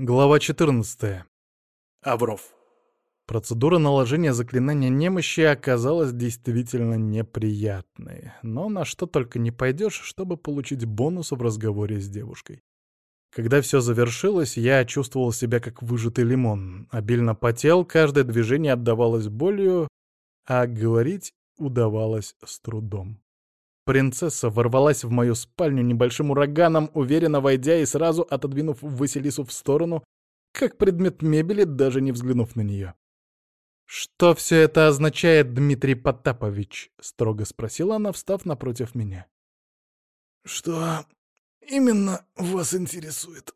Глава 14. Авров. Процедура наложения заклинания немощи оказалась действительно неприятной, но на что только не пойдешь, чтобы получить бонус в разговоре с девушкой. Когда все завершилось, я чувствовал себя как выжатый лимон, обильно потел, каждое движение отдавалось болью, а говорить удавалось с трудом. Принцесса ворвалась в мою спальню небольшим ураганом, уверенно войдя и сразу отодвинув Василису в сторону, как предмет мебели, даже не взглянув на нее. «Что все это означает, Дмитрий Потапович?» — строго спросила она, встав напротив меня. «Что именно вас интересует?»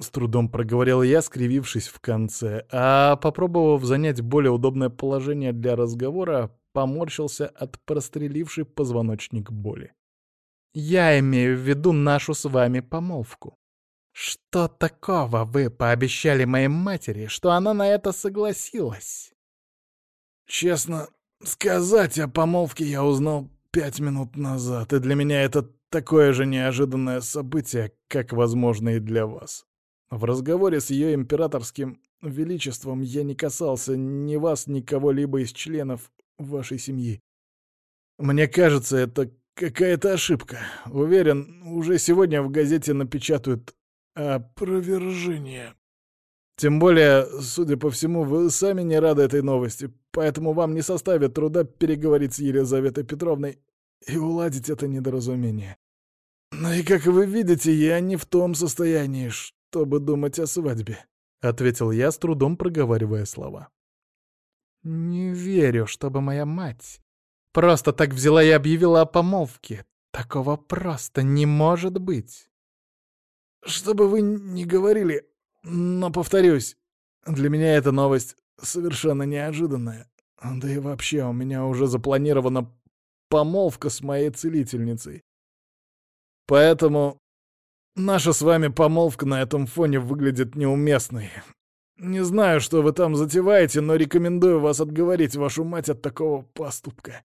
С трудом проговорил я, скривившись в конце, а, попробовав занять более удобное положение для разговора, поморщился от прострелившей позвоночник боли. «Я имею в виду нашу с вами помолвку. Что такого вы пообещали моей матери, что она на это согласилась?» «Честно сказать, о помолвке я узнал пять минут назад, и для меня это такое же неожиданное событие, как, возможно, и для вас. В разговоре с ее императорским величеством я не касался ни вас, ни кого-либо из членов вашей семьи. Мне кажется, это какая-то ошибка. Уверен, уже сегодня в газете напечатают опровержение. Тем более, судя по всему, вы сами не рады этой новости, поэтому вам не составит труда переговорить с Елизаветой Петровной и уладить это недоразумение. Но и, как вы видите, я не в том состоянии, чтобы думать о свадьбе, — ответил я, с трудом проговаривая слова. «Не верю, чтобы моя мать просто так взяла и объявила о помолвке. Такого просто не может быть». «Что бы вы ни говорили, но, повторюсь, для меня эта новость совершенно неожиданная. Да и вообще, у меня уже запланирована помолвка с моей целительницей. Поэтому наша с вами помолвка на этом фоне выглядит неуместной. Не знаю, что вы там затеваете, но рекомендую вас отговорить вашу мать от такого поступка.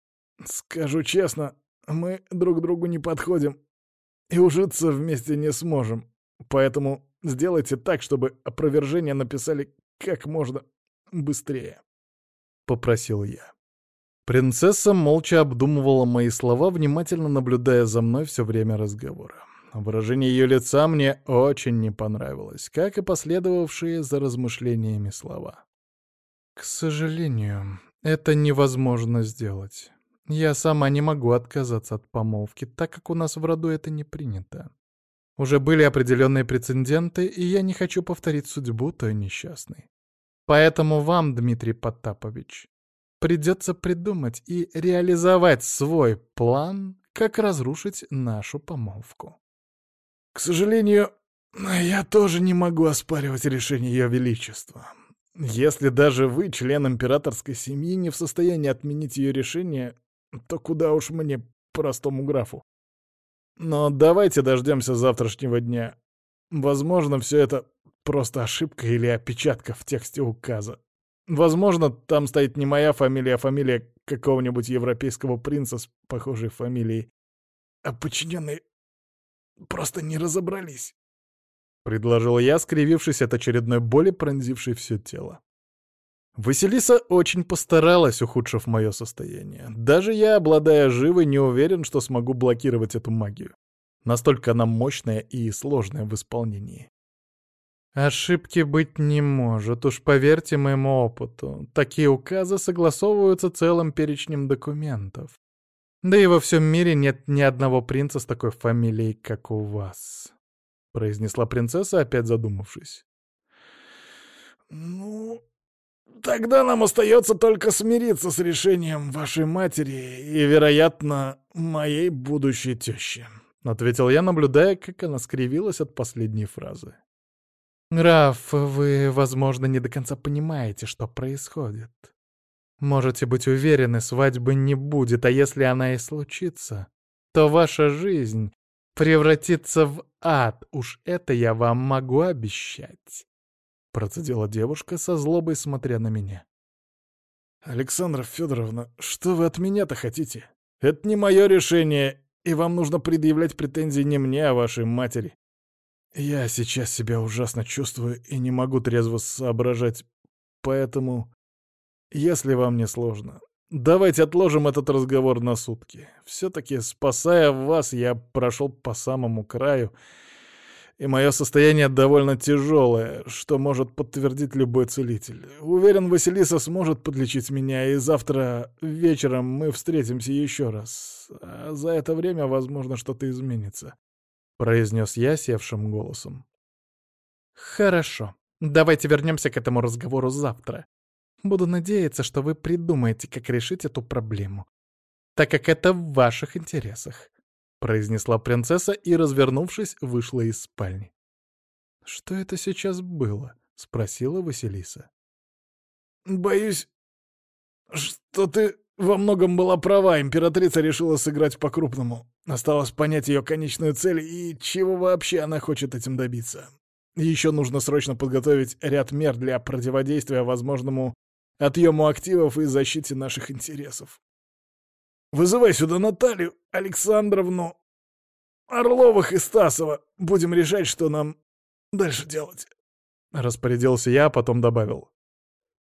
Скажу честно, мы друг другу не подходим и ужиться вместе не сможем. Поэтому сделайте так, чтобы опровержение написали как можно быстрее. Попросил я. Принцесса молча обдумывала мои слова, внимательно наблюдая за мной все время разговора. Выражение ее лица мне очень не понравилось, как и последовавшие за размышлениями слова. «К сожалению, это невозможно сделать. Я сама не могу отказаться от помолвки, так как у нас в роду это не принято. Уже были определенные прецеденты, и я не хочу повторить судьбу той несчастной. Поэтому вам, Дмитрий Потапович, придется придумать и реализовать свой план, как разрушить нашу помолвку. К сожалению, я тоже не могу оспаривать решение Ее Величества. Если даже вы, член императорской семьи, не в состоянии отменить ее решение, то куда уж мне, простому графу. Но давайте дождемся завтрашнего дня. Возможно, все это просто ошибка или опечатка в тексте указа. Возможно, там стоит не моя фамилия, а фамилия какого-нибудь европейского принца с похожей фамилией. А подчиненные просто не разобрались. Предложил я, скривившись от очередной боли, пронзившей все тело. Василиса очень постаралась, ухудшив мое состояние. Даже я, обладая живой, не уверен, что смогу блокировать эту магию. Настолько она мощная и сложная в исполнении. Ошибки быть не может, уж поверьте моему опыту. Такие указы согласовываются целым перечнем документов. Да и во всем мире нет ни одного принца с такой фамилией, как у вас», — произнесла принцесса, опять задумавшись. «Ну, тогда нам остается только смириться с решением вашей матери и, вероятно, моей будущей тещи», — ответил я, наблюдая, как она скривилась от последней фразы. «Граф, вы, возможно, не до конца понимаете, что происходит. Можете быть уверены, свадьбы не будет, а если она и случится, то ваша жизнь превратится в ад, уж это я вам могу обещать. Процедила девушка со злобой, смотря на меня. «Александра Федоровна, что вы от меня-то хотите? Это не мое решение, и вам нужно предъявлять претензии не мне, а вашей матери. Я сейчас себя ужасно чувствую и не могу трезво соображать, поэтому, если вам не сложно, давайте отложим этот разговор на сутки. Все-таки, спасая вас, я прошел по самому краю, и мое состояние довольно тяжелое, что может подтвердить любой целитель. Уверен, Василиса сможет подлечить меня, и завтра вечером мы встретимся еще раз. А за это время, возможно, что-то изменится произнес я севшим голосом. Хорошо. Давайте вернемся к этому разговору завтра. Буду надеяться, что вы придумаете, как решить эту проблему, так как это в ваших интересах, произнесла принцесса и, развернувшись, вышла из спальни. Что это сейчас было? спросила Василиса. Боюсь, что ты во многом была права, императрица решила сыграть по-крупному. Осталось понять ее конечную цель и чего вообще она хочет этим добиться. Еще нужно срочно подготовить ряд мер для противодействия возможному отъему активов и защите наших интересов. Вызывай сюда Наталью Александровну Орловых и Стасова. Будем решать, что нам дальше делать. Распорядился я, а потом добавил.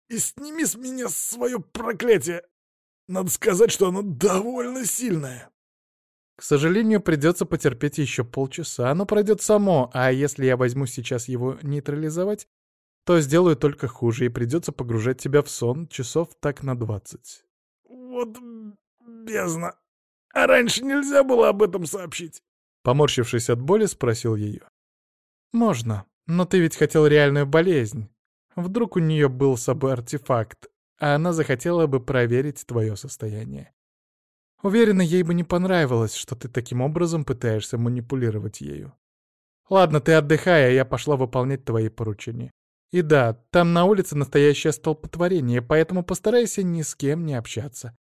И сними с меня свое проклятие. Надо сказать, что оно довольно сильное. К сожалению, придется потерпеть еще полчаса. Оно пройдет само, а если я возьму сейчас его нейтрализовать, то сделаю только хуже, и придется погружать тебя в сон часов так на двадцать. Вот бездна. А раньше нельзя было об этом сообщить? Поморщившись от боли, спросил ее. Можно, но ты ведь хотел реальную болезнь. Вдруг у нее был с собой артефакт, а она захотела бы проверить твое состояние. Уверена, ей бы не понравилось, что ты таким образом пытаешься манипулировать ею. Ладно, ты отдыхай, а я пошла выполнять твои поручения. И да, там на улице настоящее столпотворение, поэтому постарайся ни с кем не общаться.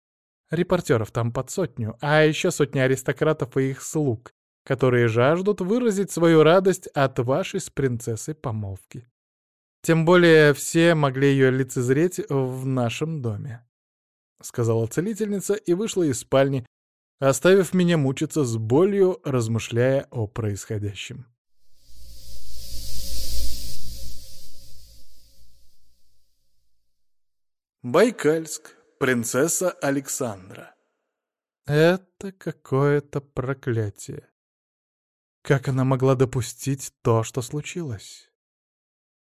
Репортеров там под сотню, а еще сотни аристократов и их слуг, которые жаждут выразить свою радость от вашей с принцессой помолвки. Тем более все могли ее лицезреть в нашем доме. Сказала целительница и вышла из спальни, оставив меня мучиться с болью, размышляя о происходящем. Байкальск. Принцесса Александра. Это какое-то проклятие. Как она могла допустить то, что случилось?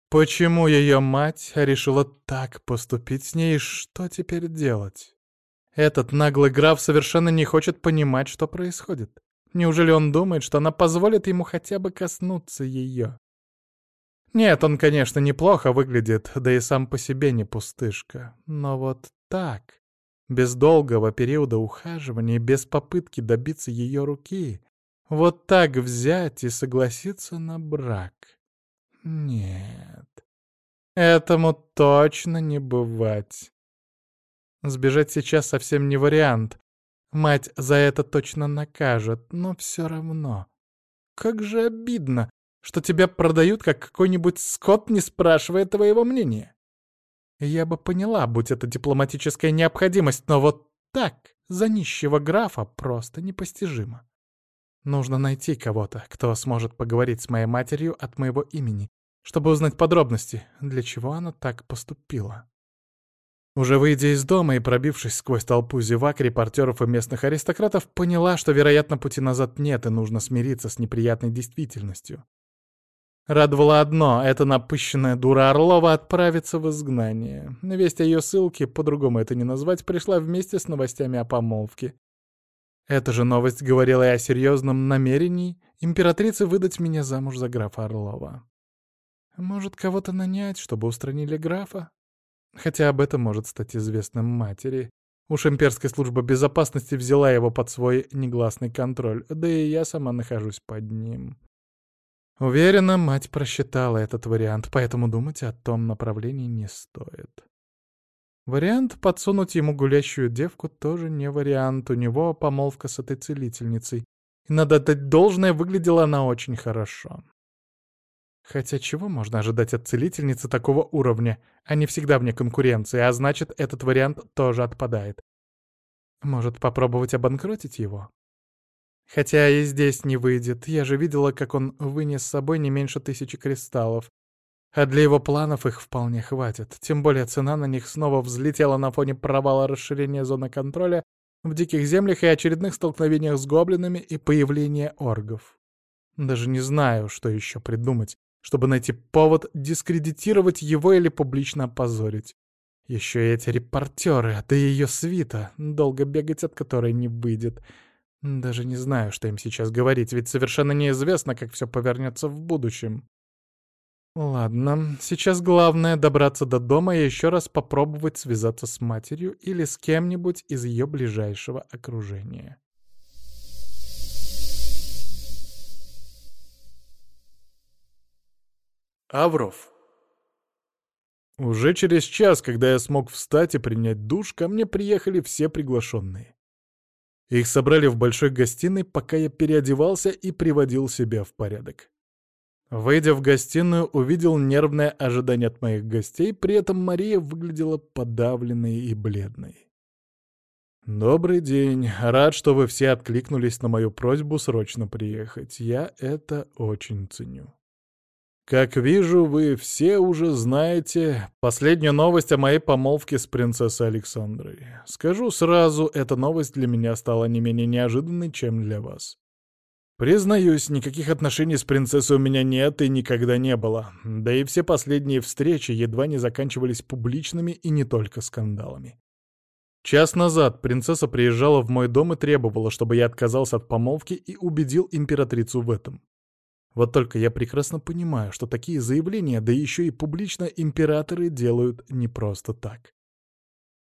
Почему ее мать решила так поступить с ней, что теперь делать? Этот наглый граф совершенно не хочет понимать, что происходит. Неужели он думает, что она позволит ему хотя бы коснуться ее? Нет, он, конечно, неплохо выглядит, да и сам по себе не пустышка. Но вот так, без долгого периода ухаживания, без попытки добиться ее руки, вот так взять и согласиться на брак. Нет, этому точно не бывать. Сбежать сейчас совсем не вариант. Мать за это точно накажет, но все равно. Как же обидно, что тебя продают как какой-нибудь скот, не спрашивая твоего мнения. Я бы поняла, будь это дипломатическая необходимость, но вот так, за нищего графа, просто непостижимо. Нужно найти кого-то, кто сможет поговорить с моей матерью от моего имени, чтобы узнать подробности, для чего она так поступила. Уже выйдя из дома и пробившись сквозь толпу зевак, репортеров и местных аристократов, поняла, что, вероятно, пути назад нет и нужно смириться с неприятной действительностью. Радовало одно — эта напыщенная дура Орлова отправится в изгнание. Весть о ее ссылке, по-другому это не назвать, пришла вместе с новостями о помолвке. Эта же новость говорила и о серьезном намерении императрицы выдать меня замуж за графа Орлова. Может, кого-то нанять, чтобы устранили графа? Хотя об этом может стать известным матери. Уж имперская служба безопасности взяла его под свой негласный контроль, да и я сама нахожусь под ним. Уверена, мать просчитала этот вариант, поэтому думать о том направлении не стоит. Вариант подсунуть ему гулящую девку тоже не вариант. У него помолвка с этой целительницей. И надо дать должное, выглядела она очень хорошо. Хотя чего можно ожидать от целительницы такого уровня? Они всегда вне конкуренции, а значит, этот вариант тоже отпадает. Может, попробовать обанкротить его? Хотя и здесь не выйдет. Я же видела, как он вынес с собой не меньше тысячи кристаллов. А для его планов их вполне хватит. Тем более цена на них снова взлетела на фоне провала расширения зоны контроля в диких землях и очередных столкновениях с гоблинами и появления оргов. Даже не знаю, что еще придумать, чтобы найти повод дискредитировать его или публично опозорить. Еще и эти репортеры, да и ее свита, долго бегать от которой не выйдет. Даже не знаю, что им сейчас говорить, ведь совершенно неизвестно, как все повернется в будущем. Ладно, сейчас главное добраться до дома и еще раз попробовать связаться с матерью или с кем-нибудь из ее ближайшего окружения. Авров. Уже через час, когда я смог встать и принять душ, ко мне приехали все приглашенные. Их собрали в большой гостиной, пока я переодевался и приводил себя в порядок. Выйдя в гостиную, увидел нервное ожидание от моих гостей, при этом Мария выглядела подавленной и бледной. «Добрый день. Рад, что вы все откликнулись на мою просьбу срочно приехать. Я это очень ценю». Как вижу, вы все уже знаете последнюю новость о моей помолвке с принцессой Александрой. Скажу сразу, эта новость для меня стала не менее неожиданной, чем для вас. Признаюсь, никаких отношений с принцессой у меня нет и никогда не было. Да и все последние встречи едва не заканчивались публичными и не только скандалами. Час назад принцесса приезжала в мой дом и требовала, чтобы я отказался от помолвки и убедил императрицу в этом. Вот только я прекрасно понимаю, что такие заявления, да еще и публично императоры делают не просто так.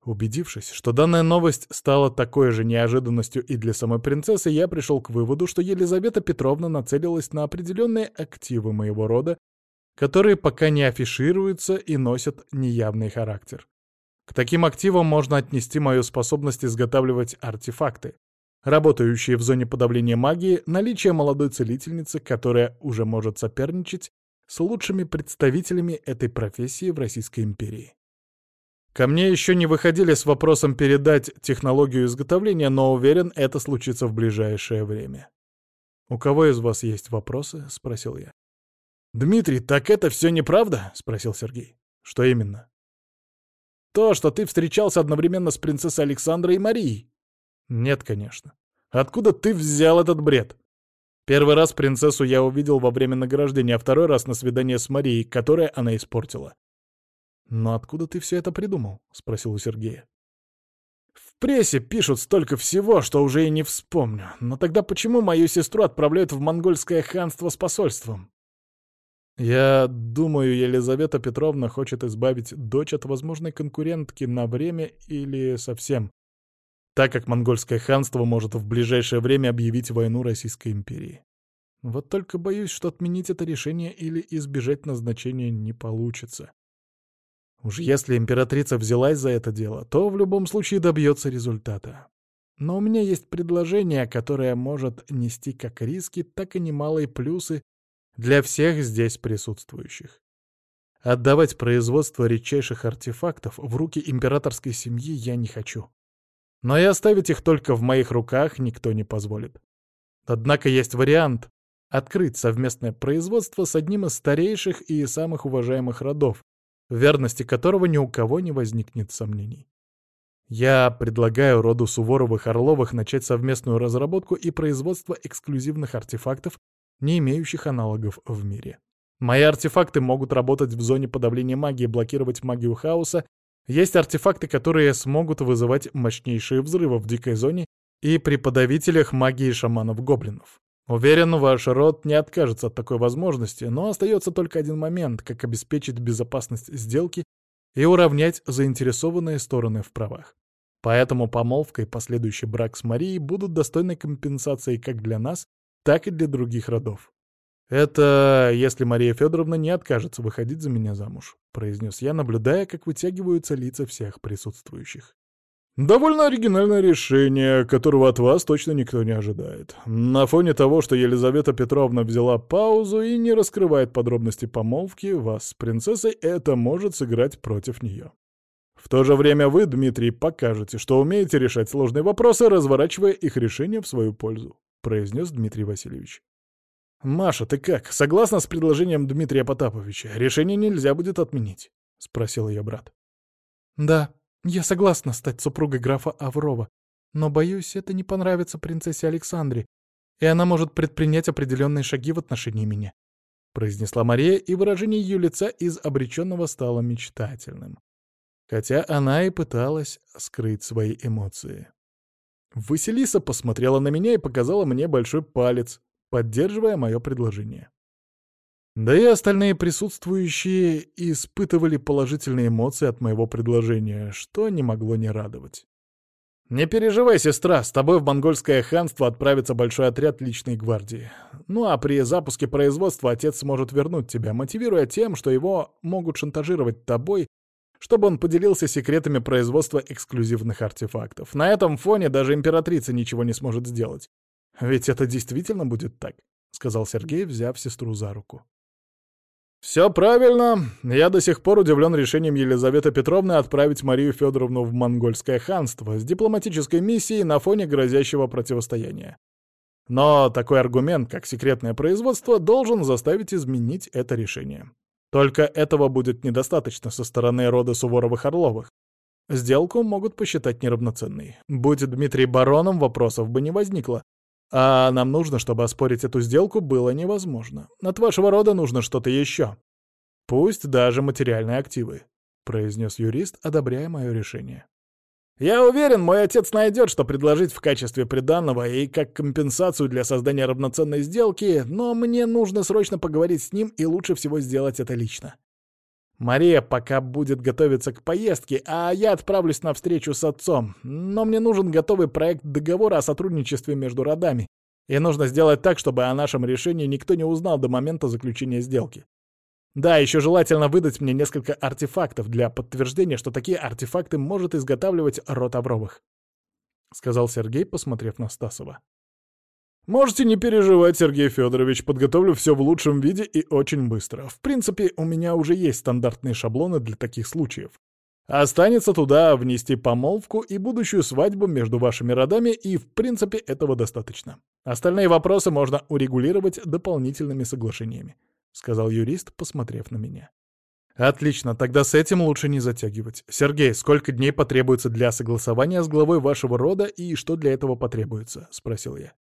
Убедившись, что данная новость стала такой же неожиданностью и для самой принцессы, я пришел к выводу, что Елизавета Петровна нацелилась на определенные активы моего рода, которые пока не афишируются и носят неявный характер. К таким активам можно отнести мою способность изготавливать артефакты, работающие в зоне подавления магии, наличие молодой целительницы, которая уже может соперничать с лучшими представителями этой профессии в Российской империи. Ко мне еще не выходили с вопросом передать технологию изготовления, но уверен, это случится в ближайшее время. «У кого из вас есть вопросы?» — спросил я. «Дмитрий, так это все неправда?» — спросил Сергей. «Что именно?» «То, что ты встречался одновременно с принцессой Александрой и Марией». Нет, конечно. Откуда ты взял этот бред? Первый раз принцессу я увидел во время награждения, а второй раз на свидание с Марией, которое она испортила. «Но откуда ты все это придумал?» — спросил у Сергея. «В прессе пишут столько всего, что уже и не вспомню. Но тогда почему мою сестру отправляют в монгольское ханство с посольством?» «Я думаю, Елизавета Петровна хочет избавить дочь от возможной конкурентки на время или совсем, так как монгольское ханство может в ближайшее время объявить войну Российской империи. Вот только боюсь, что отменить это решение или избежать назначения не получится. Уж если императрица взялась за это дело, то в любом случае добьется результата. Но у меня есть предложение, которое может нести как риски, так и немалые плюсы для всех здесь присутствующих. Отдавать производство редчайших артефактов в руки императорской семьи я не хочу. Но и оставить их только в моих руках никто не позволит. Однако есть вариант открыть совместное производство с одним из старейших и самых уважаемых родов, в верности которого ни у кого не возникнет сомнений. Я предлагаю роду Суворовых-Орловых начать совместную разработку и производство эксклюзивных артефактов, не имеющих аналогов в мире. Мои артефакты могут работать в зоне подавления магии, блокировать магию хаоса есть артефакты, которые смогут вызывать мощнейшие взрывы в дикой зоне и при подавителях магии шаманов-гоблинов. Уверен, ваш род не откажется от такой возможности, но остается только один момент, как обеспечить безопасность сделки и уравнять заинтересованные стороны в правах. Поэтому помолвка и последующий брак с Марией будут достойной компенсацией как для нас, так и для других родов. «Это если Мария Федоровна не откажется выходить за меня замуж», — произнес я, наблюдая, как вытягиваются лица всех присутствующих. «Довольно оригинальное решение, которого от вас точно никто не ожидает. На фоне того, что Елизавета Петровна взяла паузу и не раскрывает подробности помолвки, вас с принцессой это может сыграть против нее. В то же время вы, Дмитрий, покажете, что умеете решать сложные вопросы, разворачивая их решение в свою пользу. произнес Дмитрий Васильевич. «Маша, ты как? Согласна с предложением Дмитрия Потаповича? Решение нельзя будет отменить?» — спросил ее брат. «Да, я согласна стать супругой графа Аврова, но, боюсь, это не понравится принцессе Александре, и она может предпринять определенные шаги в отношении меня», — произнесла Мария, и выражение ее лица из обреченного стало мечтательным. Хотя она и пыталась скрыть свои эмоции. Василиса посмотрела на меня и показала мне большой палец, поддерживая мое предложение. Да и остальные присутствующие испытывали положительные эмоции от моего предложения, что не могло не радовать. «Не переживай, сестра, с тобой в монгольское ханство отправится большой отряд личной гвардии. Ну а при запуске производства отец сможет вернуть тебя, мотивируя тем, что его могут шантажировать тобой, чтобы он поделился секретами производства эксклюзивных артефактов. На этом фоне даже императрица ничего не сможет сделать. Ведь это действительно будет так», — сказал Сергей, взяв сестру за руку. «Все правильно. Я до сих пор удивлен решением Елизаветы Петровны отправить Марию Федоровну в монгольское ханство с дипломатической миссией на фоне грозящего противостояния. Но такой аргумент, как секретное производство, должен заставить изменить это решение. Только этого будет недостаточно со стороны рода Суворовых-Орловых. Сделку могут посчитать неравноценной. Будь Дмитрий бароном, вопросов бы не возникло. А нам нужно, чтобы оспорить эту сделку было невозможно. От вашего рода нужно что-то еще. Пусть даже материальные активы», — произнес юрист, одобряя мое решение. «Я уверен, мой отец найдет, что предложить в качестве приданного и как компенсацию для создания равноценной сделки, но мне нужно срочно поговорить с ним и лучше всего сделать это лично. Мария пока будет готовиться к поездке, а я отправлюсь на встречу с отцом. Но мне нужен готовый проект договора о сотрудничестве между родами. И нужно сделать так, чтобы о нашем решении никто не узнал до момента заключения сделки. Да, еще желательно выдать мне несколько артефактов для подтверждения, что такие артефакты может изготавливать род Авровых. Сказал Сергей, посмотрев на Стасова. «Можете не переживать, Сергей Федорович, подготовлю все в лучшем виде и очень быстро. В принципе, у меня уже есть стандартные шаблоны для таких случаев. Останется туда внести помолвку и будущую свадьбу между вашими родами, и в принципе этого достаточно. Остальные вопросы можно урегулировать дополнительными соглашениями», — сказал юрист, посмотрев на меня. «Отлично, тогда с этим лучше не затягивать. Сергей, сколько дней потребуется для согласования с главой вашего рода и что для этого потребуется?» — спросил я.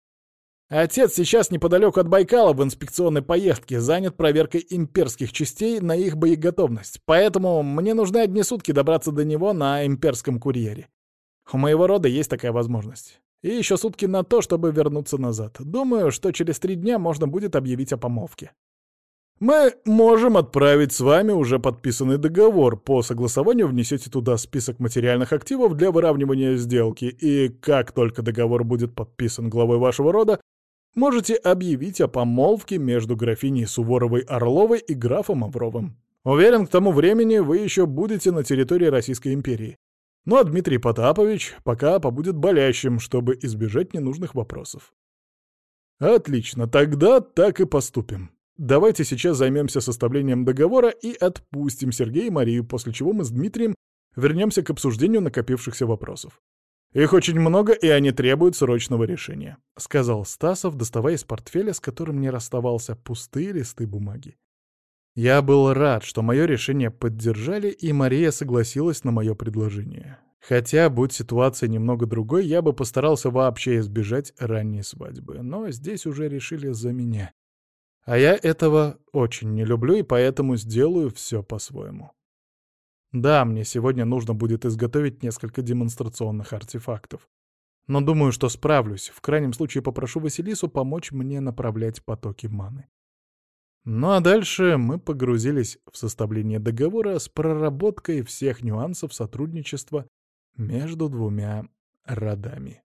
Отец сейчас неподалеку от Байкала в инспекционной поездке занят проверкой имперских частей на их боеготовность, поэтому мне нужны одни сутки добраться до него на имперском курьере. У моего рода есть такая возможность. И еще сутки на то, чтобы вернуться назад. Думаю, что через три дня можно будет объявить о помолвке. Мы можем отправить с вами уже подписанный договор. По согласованию внесете туда список материальных активов для выравнивания сделки, и как только договор будет подписан главой вашего рода, можете объявить о помолвке между графиней Суворовой-Орловой и графом Авровым. Уверен, к тому времени вы еще будете на территории Российской империи. Ну а Дмитрий Потапович пока побудет болящим, чтобы избежать ненужных вопросов. Отлично, тогда так и поступим. Давайте сейчас займемся составлением договора и отпустим Сергея и Марию, после чего мы с Дмитрием вернемся к обсуждению накопившихся вопросов. «Их очень много, и они требуют срочного решения», — сказал Стасов, доставая из портфеля, с которым не расставался, пустые листы бумаги. Я был рад, что мое решение поддержали, и Мария согласилась на мое предложение. Хотя, будь ситуация немного другой, я бы постарался вообще избежать ранней свадьбы, но здесь уже решили за меня. А я этого очень не люблю, и поэтому сделаю все по-своему. Да, мне сегодня нужно будет изготовить несколько демонстрационных артефактов. Но думаю, что справлюсь. В крайнем случае попрошу Василису помочь мне направлять потоки маны. Ну а дальше мы погрузились в составление договора с проработкой всех нюансов сотрудничества между двумя родами.